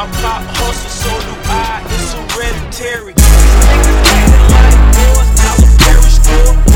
I pop hustle, so do I. It's hereditary. Niggas acting like boys, now the parish boy.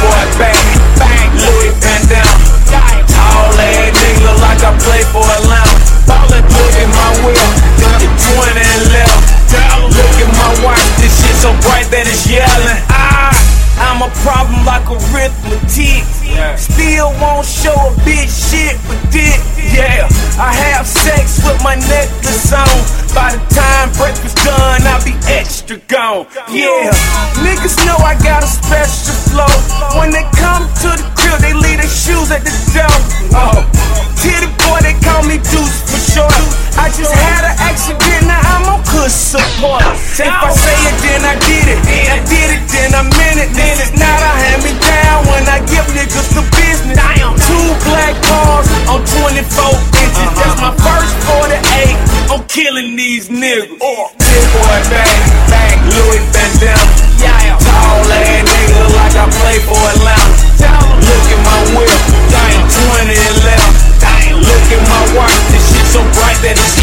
boy, Louis Down. Tall like I play for. Ballin', my wheel, 20 left. Look at my watch, this shit so bright that it's I'm a problem like arithmetic. Still won't show a bitch shit, but this. you gone. Yeah, niggas know I got a special flow. When they come to the crib, they leave their shoes at the door. Oh, Tity Boi, they call me Deuce for short. I just had an accident, now I'm on good support. If I say it, then I did it. I did it, then I meant it. Then it's not a hand me down when I give niggas the business. Two black balls. de los